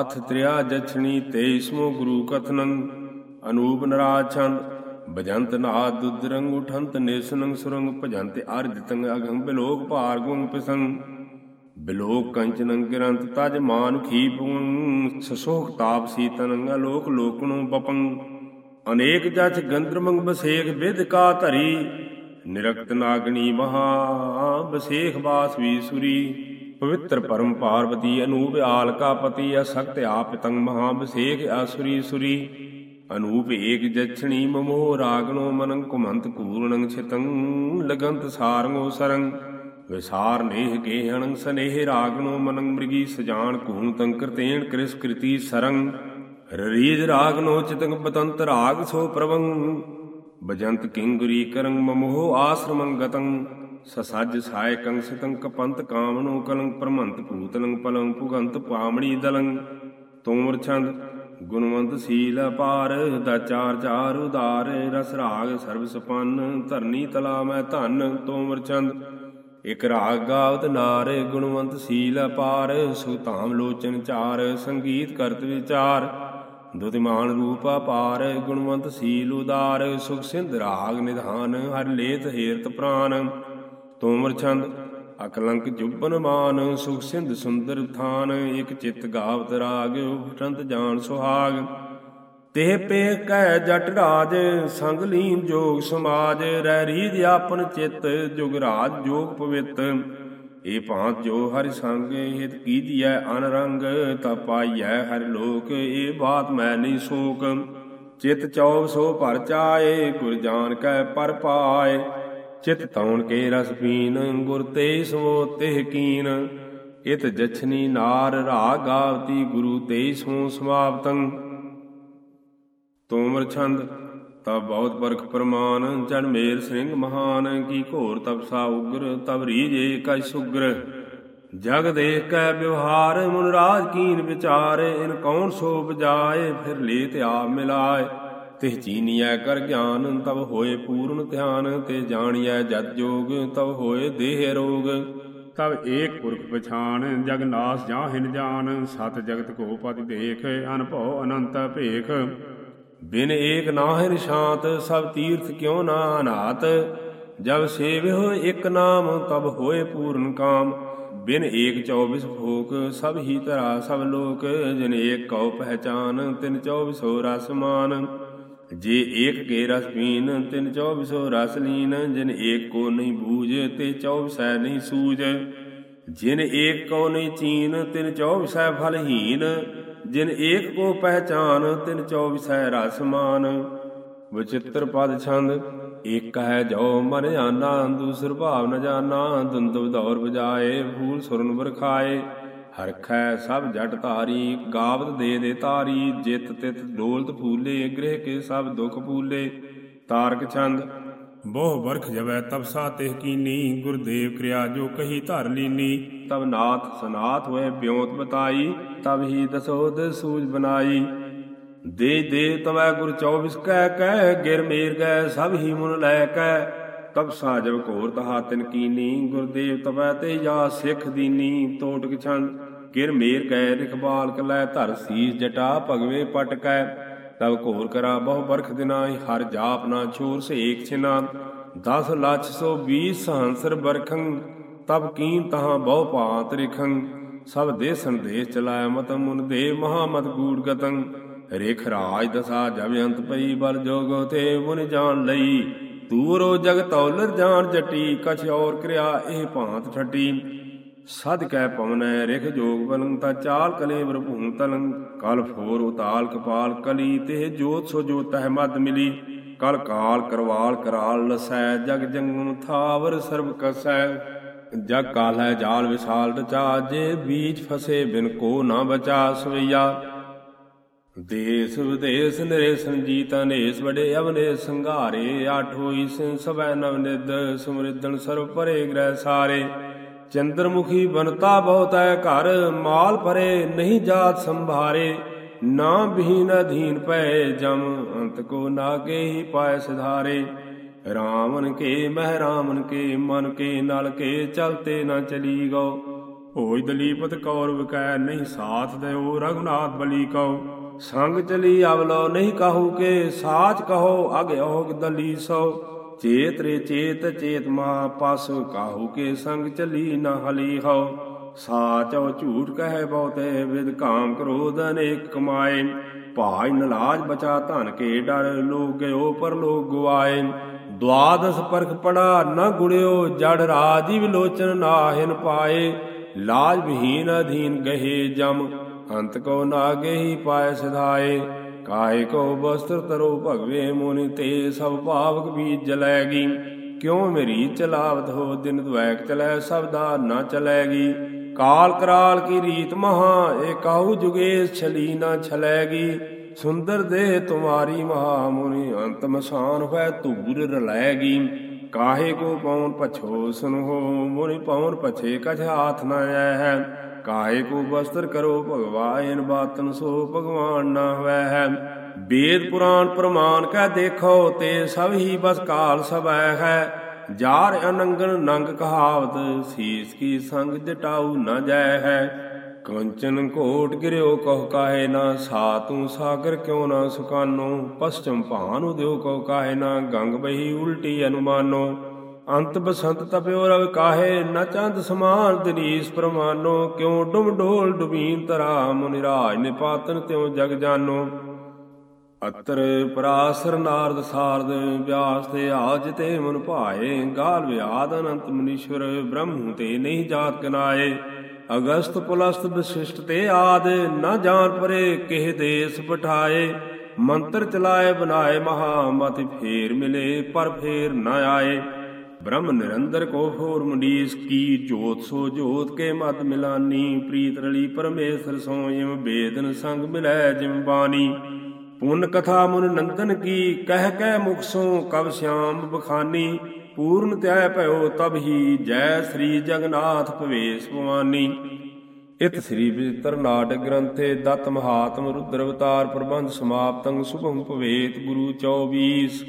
ਅਥ ਤ੍ਰਿਆ ਜਛਣੀ ਤੇਸਮੋ ਗੁਰੂ ਕਥਨੰ, ਅਨੂਪ ਨਰਾਛੰ ਬਜੰਤ ਨਾਦ ਦੁਦਰੰਗ ਉਠੰਤ, ਨੇਸਨੰ ਸੁਰੰਗ ਭਜੰਤ ਅਰਜ ਤੰਗ ਅਗੰ ਬਿਲੋਕ ਭਾਰ ਗੁੰਗ ਪਿਸੰ। ਬਿਲੋਕ ਕੰਚਨੰ ਗਿਰੰਤ ਤਜ ਮਾਨ ਖੀਪੁੰ, ਸਸੋਖ ਤਾਪ ਸੀਤਨੰ, ਅਲੋਕ ਲੋਕਨੁ ਬਪੰ। ਅਨੇਕ ਜਛ ਗੰਦਰਮੰਗ ਬਸੇਖ ਵਿਦ ਕਾ ਧਰੀ, ਨਿਰਕਤ ਨਾਗਣੀ ਮਹਾ ਬਸੇਖ ਬਾਸ ਵੀ ਪਵਿੱਤਰ ਪਰਮ ਪਾਰਵਤੀ ਅਨੂਪ ਆਲਕਾ ਪਤੀ ਅਸਕਤ ਆਪ ਤੰਗ ਮਹਾ ਬਸੇਖ ਅਸੁਰੀ ਸੁਰੀ ਅਨੂਪ ਏਕ ਜਛਣੀ ਮਮੋ ਰਾਗਨੋ ਮਨੰ ਕੁਮੰਤ ਕੂਰਣੰ ਛਿਤੰ ਲਗੰਤ ਸਾਰੰਗੋ ਸਰੰ। ਵਿਸਾਰ ਨੇਹ ਗੇਹਣੰ ਸਨੇਹ ਰਾਗਨੋ ਮਨੰ ਮ੍ਰਿਗੀ ਸਜਾਨ ਕੂਨ ਤੰਕਰ ਕ੍ਰਿਸ ਕ੍ਰਿਤੀ ਸਰੰ। ਰੀਜ ਰਾਗਨੋ ਚਿਤੰਗ ਬਤੰਤ ਰਾਗ ਸੋ ਪ੍ਰਵੰ। ਬਜੰਤ ਕਿੰਗਰੀ ਕਰੰ ਮਮੋਹ ਆਸਰਮੰ ਗਤੰ। ਸਸਜ ਸਾਇਕੰ ਸਿਤੰ ਕਪੰਤ ਕਾਮਨੋ ਕਲੰ ਪ੍ਰਮੰਤ ਭੂਤਲੰ ਪਲੰ ਭੁਗੰਤ ਪਾਮਣੀ ਦਲੰ ਤੋਮਰ ਛੰਦ, ਗੁਣਵੰਤ ਸੀਲ ਅਪਾਰ ਦਾਚਾਰ ਚਾਰ ਉਦਾਰ, ਰਸ ਰਾਗ ਸਰਬ ਸਪੰਨ, ਧਰਨੀ ਤਲਾ ਮੈਂ ਧਨ। ਤੋਮਰ ਛੰਦ, ਇਕ ਰਾਗ ਗਾਵਤ ਨਾਰ, ਗੁਣਵੰਤ ਸੀਲ ਅਪਾਰ ਸੁਤਾਮ ਲੋਚਨ ਚਾਰ, ਸੰਗੀਤ ਕਰਤ ਵਿਚਾਰ। ਦੁਤਿਮਾਨ ਰੂਪ ਅਪਾਰ, ਗੁਣਵੰਤ ਸੀਲ ਉਦਾਰ, ਸੁਖ ਸਿੰਧ ਰਾਗ ਨਿਧਾਨ, ਹਰ ਲੇਤ ਹੇਰਤ ਪ੍ਰਾਨ। ਤੋਮਰ ਛੰਦ ਅਕਲੰਕ ਜੁਬਨ ਮਾਨ, ਸੁਖ ਸਿੰਧ ਸੁੰਦਰ ਥਾਨ, ਇਕ ਚਿਤ ਗਾਵਤ ਰਾਗ ਉਠੰਤ ਜਾਣ ਸੁਹਾਗ। ਤੇ ਪੇ ਕਹਿ ਜਟ ਰਾਜ, ਸੰਗ ਲੀਨ ਜੋਗ ਸਮਾਜ, ਰਹਿ ਰੀਜ ਆਪਨ ਚਿਤ, ਜੁਗ ਰਾਜ ਜੋਗ ਪਵਿੱਤ। ਇਹ ਭਾਂਤ ਜੋ ਹਰਿ ਸੰਗ, ਹਿਤ ਕੀਦੀਐ ਅਨਰੰਗ ਤਾ ਪਾਈਐ ਹਰਿ ਲੋਕ, ਏ ਬਾਤ ਮੈਂ ਨਹੀਂ ਸੋਕ। ਚਿਤ ਚੌਬ ਸੋ ਭਰ ਚਾਏ, ਗੁਰ ਜਾਨ ਕੈ ਪਰ ਪਾਏ। ਚਿਤ ਤੌਣ ਕੇ ਰਸ ਪੀਨ ਗੁਰ ਤੇ ਸੋ ਤਿਹ ਕੀਨ। ਇਤ ਜਛਨੀ ਨਾਰ ਰਾਗ ਗਾਵਤੀ, ਗੁਰੂ ਤੇ ਸੋ ਸਮਾਪਤੰ ਤੋਮਰ ਛੰਦ, ਤਬ ਬਹੁਤ ਪਰਖ ਪ੍ਰਮਾਨ ਜਨ ਮੇਰ ਸਿੰਘ ਮਹਾਨ, ਕੀ ਘੋਰ ਤਪਸਾ ਉਗਰ, ਤਬ ਰੀਜੇ ਕੈ ਸੁਗਰ। ਜਗ ਦੇਖ ਕੈ ਵਿਵਹਾਰ ਮਨ ਰਾਜ ਕੀਨ ਵਿਚਾਰੇ, ਇਨ ਕੌਣ ਸੋ ਬਜਾਏ ਫਿਰ ਲੇ ਤੇ ਆਪ ਮਿਲਾਏ। ਤਿਹ ਚੀਨੀਐ ਕਰ ਗਿਆਨ ਤਬ ਹੋਏ ਪੂਰਨ ਧਿਆਨ ਤੇ ਜਾਣੀਐ ਜਤ ਜੋਗ ਤਬ ਹੋਏ ਦੇਹ ਰੋਗ। ਤਬ ਏਕ ਪੁਰਖ ਪਛਾਨ ਜਗ ਨਾਸ ਜਾਹਿਨ ਜਾਨ ਸਤ ਜਗਤ ਕੋ ਪਤਿ ਦੇਖ ਅਨਭਉ ਅਨੰਤ ਭੇਖ। ਬਿਨ ਏਕ ਨਾਹਿ ਨਿਸ਼ਾਂਤ ਸਭ ਤੀਰਥ ਕਿਉ ਨਾ ਅਨਾਤ? ਜਬ ਸੇਵਿਓ ਇਕ ਨਾਮ ਤਬ ਹੋਏ ਪੂਰਨ ਕਾਮ। ਬਿਨ ਏਕ 24 ਭੋਗ ਸਭ ਹੀ ਤਰਾ ਸਭ ਲੋਕ ਜਿਨ ਏਕ ਕਉ ਪਹਿਚਾਨ ਤਿਨ 24 ਰਸ ਮਾਨ। ਜੇ ਏਕ ਕੇ ਰਸ ਪੀਨ, ਤਿਨ 24 ਰਸ ਲੀਨ। ਜਿਨ ਏਕ ਕੋ ਨਹੀਂ ਬੂਝ, ਤੇ 24 ਨਹੀਂ ਸੂਝ। ਜਿਨ ਏਕ ਕੋ ਨਹੀਂ ਚੀਨ, ਤਿਨ 24 ਫਲਹੀਨ ਜਿਨ ਏਕ ਕੋ ਪਹਿਚਾਨ, ਤਿਨ 24 ਰਸ ਮਾਨ। ਵਿਚਿਤ੍ਰ ਪਦ ਛੰਦ, ਏਕ ਹੈ ਜੋ ਮਨ ਜਾਨਾ ਦੂਸਰ ਭਾਵ ਨ ਜਾਨਾ। ਦੰਦਵ ਦੌਰ ਬਜਾਏ ਫੂਲ ਸੁਰਨ ਬਰਖਾਏ ਹਰਖੈ ਸਭ ਜਟ ਧਾਰੀ ਗਾਵਤ ਦੇ ਦੇ ਤਾਰੀ ਜਿਤ ਤਿਤ ਡੋਲਤ ਫੂਲੇ ਗ੍ਰਹਿ ਕੇ ਸਭ ਦੁਖ ਫੂਲੇ। ਤਾਰਕ ਛੰਦ ਬਹੁ ਵਰਖ ਜਵੈ ਤਪਸਾ ਤਿਹ ਕੀਨੀ ਗੁਰਦੇਵ ਕਿਰਿਆ ਜੋ ਕਹੀ ਧਰ ਲੀਨੀ। ਤਬ ਨਾਥ ਸਨਾਥ ਹੋਏ ਬਿਉਂਤ ਬਤਾਈ ਤਬ ਹੀ ਦਸੋਦ ਸੂਝ ਬਨਾਈ। ਦੇ ਦੇ ਤਵੈ ਗੁਰ 24 ਕਹਿ ਕਹਿ ਗਿਰ ਮੇਰ ਗਏ ਸਭ ਹੀ ਮੁਨ ਲੈ ਕੈ। ਤਬ ਸਾਜਬ ਘੋਰ ਤਹਾ ਤਿਨ ਕੀਨੀ ਗੁਰਦੇਵ ਤਵੈ ਤੇ ਜਾ ਸਿੱਖ ਦੀਨੀ ਤੋਟਕ ਛੰਦ। ਕਿਰ ਮੇਰ ਗਏ ਰਿਖਬਾਲ ਕਲੈ, ਧਰ ਸੀਸ ਜਟਾ ਭਗਵੇ ਪਟਕੈ ਤਬ ਘੋਰ ਕਰਾ ਬਹੁ ਬਰਖ ਦਿਨਾਈ ਹਰ ਜਾਪ ਨਾ ਛੂਰ ਸੇਕ ਛਿਨਾ। 10 ਲੱਖ ਸੋ 20 ਸਹੰਸਰ ਬਰਖੰ, ਤਬ ਕੀਨ ਤਹਾਂ ਬਹੁ ਭਾਂਤ ਰਿਖੰ। ਸਭ ਦੇ ਸੰਦੇਸ਼ ਚਲਾਇ ਮਤ ਮੁਨ ਦੇ ਮਹਾਮਤ ਗੂੜ ਗਤੰ। ਰੇਖ ਰਾਜ ਦਸਾ ਜਬ ਅੰਤ ਪਈ, ਬਲ ਜੋਗੋ ਤੇ ਮੁਨ ਜਾਣ ਲਈ। ਤੂਰੋ ਜਗ ਤੌਲਰ ਜਾਣ ਜਟੀ, ਕਛ ਔਰ ਕਿਰਿਆ ਇਹ ਭਾਂਤ ਠਟੀ ਸਦ ਕੈ ਪਵਨੈ ਰਿਖ ਜੋਗ ਬਲੰ ਤਾ ਚਾਲ ਕਲੇਵਰ ਭੂਮ ਤਲੰ ਕਲ ਫੋਰ ਉਤਾਲ ਕਪਾਲ ਕਲੀ, ਤੇ ਜੋਤ ਸੋ ਜੋਤ ਹੈ ਮਦ ਮਿਲੀ। ਕਲ ਕਾਲ ਕਰਵਾਲ ਕਰਾਲ ਲਸੈ, ਜਗ ਜੰਗਮ ਥਾਵਰ ਸਰਬ ਕਸੈ। ਜਗ ਕਾਲ ਹੈ ਜਾਲ ਵਿਸਾਲ ਰਚਾ, ਜੇ ਬੀਜ ਫਸੇ ਬਿਨ ਕੋ ਨਾ ਬਚਾ ਸਵਈਆ। ਦੇਸ ਵਿਦੇਸ ਨਰੇ ਸੰਜੀਤ ਅਨੇਸ ਬੜੇ ਅਵਨੇ ਸੰਘਾਰੇ। ਆਠੋ ਈਸ ਸਭੈ ਨਵ ਨਿਦ ਸਮਰਿੱਧਨ ਸਰਬ ਪਰੇ ਗ੍ਰਹਿ ਸਾਰੇ। ਚੰਦਰਮੁਖੀ ਬਨਤਾ ਬਹੁਤ ਹੈ ਘਰ, ਮਾਲ ਭਰੇ ਨਹੀਂ ਜਾਤ ਸੰਭਾਰੇ, ਨਾ ਬਹੀਨ ਅਧੀਨ ਪਏ ਜਮ, ਅੰਤ ਕੋ ਨਾਗੇ ਹੀ ਪਾਇ ਸਿਧਾਰੇ। ਰਾਮਨ ਕੇ ਮਹਿ ਰਾਮਨ ਕੇ, ਮਨ ਕੇ ਨਲ ਕੇ ਚਲਤੇ ਨਾ ਚਲੀ ਗੋ ਭੋਜ ਦਲੀਪਤ ਕੌਰ ਕੈ ਨਹੀਂ ਸਾਥ ਦਿਓ, ਰਘੁਨਾਥ ਬਲੀ ਕਉ ਸੰਗ ਚਲੀ ਅਵਲੋ ਨਹੀਂ ਕਹੂ ਕੇ, ਸਾਚ ਕਹੋ, ਅਗ ਹੋਗ ਦਲੀ ਸੋ। ਚੇਤ ਰੇ ਚੇਤ ਚੇਤ ਮਾ ਪਸ, ਕਾਹੂ ਕੇ ਸੰਗ ਚਲੀ ਨ ਹਲੀ ਹੋ ਸਾਚੋ ਝੂਠ ਕਹੇ ਬਹੁਤੇ, ਵਿਦ ਕਾਮ ਕ੍ਰੋਧ ਅਨੇਕ ਕਮਾਏ। ਭਾਜ ਨਲਾਜ ਬਚਾ ਧਨ ਕੇ ਡਰ, ਲੋਕ ਗਇਓ ਪਰ ਲੋਕ ਗਵਾਏ ਦਵਾਦਸ ਪਰਖ ਪੜਾ ਨਾ ਗੁੜਿਓ, ਜੜ ਰਾਜੀ ਵਿਲੋਚਨ ਨਾਹਿਨ ਪਾਏ। ਲਾਜ ਵਿਹੀਨ ਅਧੀਨ ਗਹੇ ਜਮ ਅੰਤ ਕੋ ਨਾਗੇ ਹੀ ਪਾਏ ਸਿਧਾਏ ਕਾਇ ਕੋ ਬਸਤਰ ਤਰੋ ਭਗਵੇ ਮੁਨਿ, ਤੇ ਸਭ ਭਾਵਕ ਬੀਜ ਜਲੈਗੀ ਕਿਉ ਮੇਰੀ ਚਲਾਵਤ ਹੋ ਦਿਨ ਦੁਐਕ ਚਲੈ ਸਬਦਾ ਨਾ ਚਲੈਗੀ ਕਾਲ ਕਰਾਲ ਕੀ ਰੀਤ ਮਹਾ ਏ ਕਾਹੂ ਜੁਗੇਸ ਛਲੀ ਨਾ ਛਲੈਗੀ ਸੁੰਦਰ ਦੇਹ ਤੁਮਾਰੀ ਮਹਾ ਮੁਨੀ, ਅੰਤ ਮਸਾਨ ਹੋਇ ਧੂਰ ਰਲੈਗੀ ਕਾਹੇ ਕੋ ਪਉਨ ਪਛੋ ਸੁਨੋ ਮੁਨੀ ਪਉਨ ਪਛੇ ਕਛ ਹਾਥ ਨਾ ਆਇ ਹੈ ਕਾਹੇ ਕੋ ਬਸਤਰ ਕਰੋ ਭਗਵਾਨ ਬਾਤਨ ਸੋ ਭਗਵਾਨ ਨਾ ਹੋਇ ਹੈ ਵੇਦ ਪੁਰਾਣ ਪ੍ਰਮਾਨ ਕਹਿ ਦੇਖੋ, ਤੇ ਸਭ ਹੀ ਬਸ ਕਾਲ ਸਭੈ ਹੈ। ਜਾਰ ਅਨੰਗਨ ਨੰਗ ਕਹਾਵਤ, ਸੀਸ ਕੀ ਸੰਗ ਜਟਾਉ ਨ ਜੈ ਹੈ। ਕੰਚਨ ਕੋਟ ਗਿਰਿਓ ਕਹ ਕਾਹੇ ਨਾ ਸਾ ਤੂੰ ਸਾਗਰ ਕਿਉ ਨਾ ਸੁਕਾਨੋ। ਪਸਚਮ ਭਾਨੁ ਦਿਓ ਕਹ ਕਾਹੇ ਨਾ, ਗੰਗ ਬਹੀ ਉਲਟੀ ਅਨੁਮਾਨੋ। ਅੰਤ ਬਸੰਤ ਤਪਿਓ ਰਵ ਕਾਹੇ, ਨ ਚੰਦ ਸਮਾਨ ਦਿਨੀਸ ਪ੍ਰਮਾਨੋ, ਕਿਉ ਡੁਮ ਢੋਲ ਡੁਬੀਨ ਤਰਾ ਮੁਨਿ ਰਾਜ ਨਿਪਾਤਨ ਤਿਉ ਜਗ ਜਾਨੋ। ਅਤਰ ਪਰਾਸਰ ਨਾਰਦ ਸਾਰਦ ਵਿਆਸ ਤੇ ਆਜ ਤੇ ਮਨ ਭਾਏ, ਗਾਲ ਵਿਆਦ ਅਨੰਤ ਮਨੀਸ਼ਵਰ, ਬ੍ਰਹਮ ਤੇ ਨਹੀਂ ਜਾਤ ਕਨਾਏ। ਅਗਸਤ ਪੁਲਸਤ ਵਿਸ਼ਿਸ਼ਟ ਤੇ ਆਦ, ਨ ਜਾਣ ਪਰੇ ਕਿਹ ਦੇਸ ਪਠਾਏ। ਮੰਤਰ ਚਲਾਏ, ਬਨਾਏ ਮਹਾ, ਮਤਿ ਫੇਰ ਮਿਲੇ, ਪਰ ਫੇਰ ਨ ਆਏ। ਬ੍ਰਹਮ ਨਿਰੰਦਰ ਕੋ ਫੋਰ ਮੁੰਡੀਸ ਕੀ ਜੋਤ ਸੋ ਜੋਤ ਕੇ ਮਤ ਮਿਲਾਨੀ, ਪ੍ਰੀਤ ਰਲੀ ਪਰਮੇਸ਼ਰ ਸੋ ਜਿਮ ਬੇਦਨ ਸੰਗ ਮਿਲੈ ਜਿਮ ਬਾਣੀ। ਪੁੰਨ ਕਥਾ ਮੁਨ ਨੰਦਨ ਕੀ, ਕਹਿ ਕਹਿ ਮੁਖ ਸੋ ਕਬ ਸ਼ਾਮ ਬਖਾਨੀ। ਪੂਰਨ ਧਿਆਇ ਭਇਓ ਤਬ ਹੀ ਜੈ ਸ੍ਰੀ ਜਗਨਾਥ ਭਵੇਸ ਭਵਾਨੀ। ਇਤ ਸ੍ਰੀ ਵਿਚਿਤ੍ਰ ਨਾਟਕ ਗ੍ਰੰਥੇ ਦਤ ਮਹਾਤਮ ਰੁਦਰ ਅਵਤਾਰ ਪ੍ਰਬੰਧ ਸਮਾਪਤੰ ਸੁਭੰ ਭਵੇਤ ਗੁਰੂ 24